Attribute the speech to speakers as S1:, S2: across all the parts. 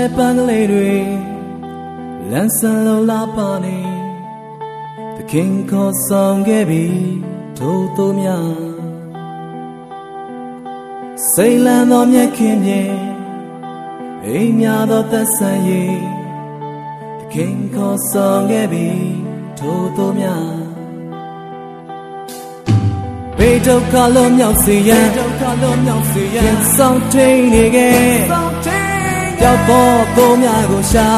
S1: နဲ့ပန်းကလေးတွေလန်းဆန်းလုံးလာပါနေသခင်ခေါ်ဆောင်ခဲ့ပြီထို့သူများစိတ်လန်းသောမြက်ခင်ဖြင့်အိမ်များသောသက်ဆန်ရည်သခင်ခေါ်ဆောင်ခဲ့ပြီထို့သူများဘေဒုက္ခလုံးမြောက်စေရန်ဒုက္ခလုံးမြောက်စေရန်ဆောင်ထိန်နေခဲ့ဆောင်ထိန် ကြောက်ဖို့ကိုများကိုရှာ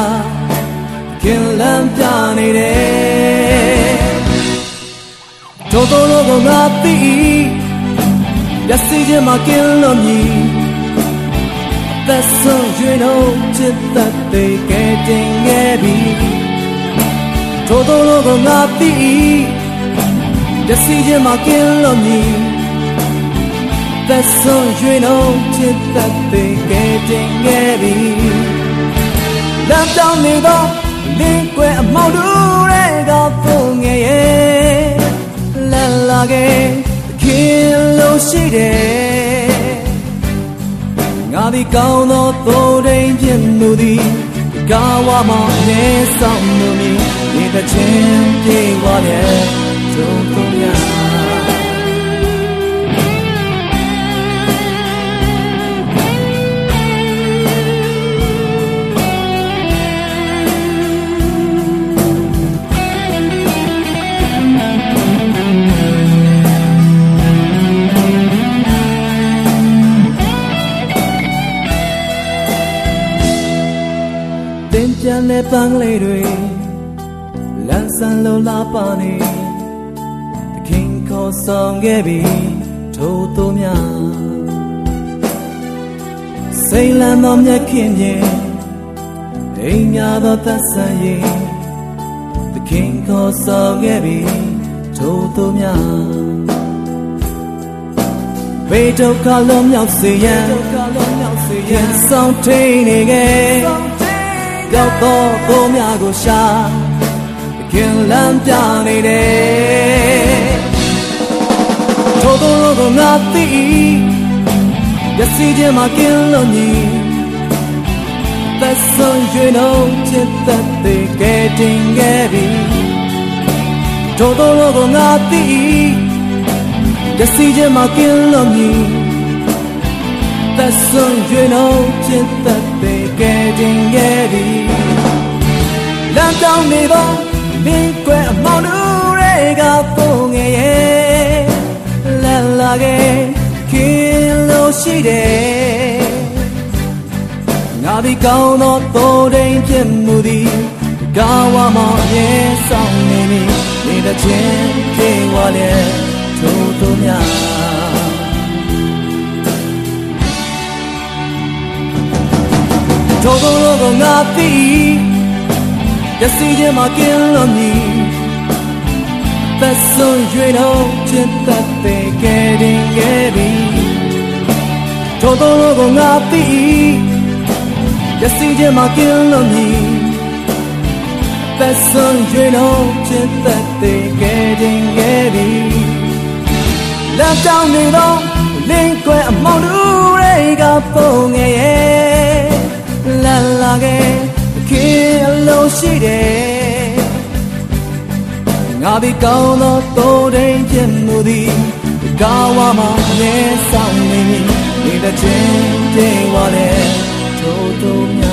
S1: ခင်လန်းပြနေတယ်တို့တို့တို့ကငါသိရစီခြင်းမှာကင်းလို့မြည်သက်ဆုံးရွေတော့ချစ်တတ်တဲ့ကဲတင်ခဲ့ပြီတို့တို့တို့ကငါသိရစီခြင်းမှာကင်းလို့မြည် သက်ဆုံးရွေတော့ချစ်တတ်တဲ့ကဲတင်ခဲ့ပြီလမ်းကြောင်းနေတော့လင်းကွယ်အမောင်တို့တွေကပုံငယ်ရဲ့လန်လာခဲ့ခင်လို့ရှိတယ်ငါဒီကောင်းသောသိုးတိမ်ဖြစ်မှုသည်ကာဝမနေဆောင်မှုမီဒီတဲ့ချင်းပြေဝါရဲ့ဒု ပန်းလေးတွေလန်းဆန်းလုံးလာပါနေသခင်ခေါ်ဆောင်ခဲ့ပြီထို့သူများစိတ်လန်းသောမြက်ခင်ဖြင့်အိမ်များသောသက်ဆန်ရင်သခင်ခေါ်ဆောင်ခဲ့ပြီထို့သူများဘေဒုက္ခလုံးမြောက်စေရန်ဒုက္ခလုံးမြောက်စေရန်ဆောင်ထိန်နေခဲ့ ကြောက်သောသူများကိုရှာခင်လမ်းပြနေတယ်ထိုသူတို့ကငါသိရစီခြင်းမှာကင်းလို့ညီသက်ဆုံးရွေလုံးချစ်သက်တဲ့ကဲတင်ခဲ့ပြီထိုသူတို့ကငါသိရစီခြင်းမှာကင်းလို့ညီသက်ဆုံးရွေလုံးချစ်သက်တဲ့ကဲတင်ခဲ့ပြီလမ်းကြော င်းနေတော့လင်းကွယ်အမောင်တို့တွေကပုံငယ်ရဲ့လာလာခဲ့ခင်လို့ရှိတယ်ငါဒီကောင်းသောသိုးတိမ်ဖြစ်မှုသည်ကာဝမောင်ရဲ့ဆောင်နေမည်နေတဲ့ချင်းပြေဝါလေထိုးသူများထိုးသူတို့ကငါသိ ရစီခြင်းမှာကင်းလို့မြည်သက်ဆုံးရွေတော့ချစ်တတ်တဲ့ကဲတင်ခဲ့ပြီထို့သောကငါသိရစီခြင်းမှာကင်းလို့မြည်သက်ဆုံးရွေတော့ချစ်တတ်တဲ့ကဲတင်ခဲ့ပြီလမ်းကြောင်းနေတော့လင်းကွယ်အမောင်တို့တွေကပုံငယ်ရဲ့လာလာခဲ့ခင်အလုံး ရှိတယ်ငါဒီကောင်းသောသိုးတိမ်ဖြစ်မှုသည်ကာဝမနေဆောင်နေနေတဲ့ချင်းပြေဝါလေထိုးထိုးများ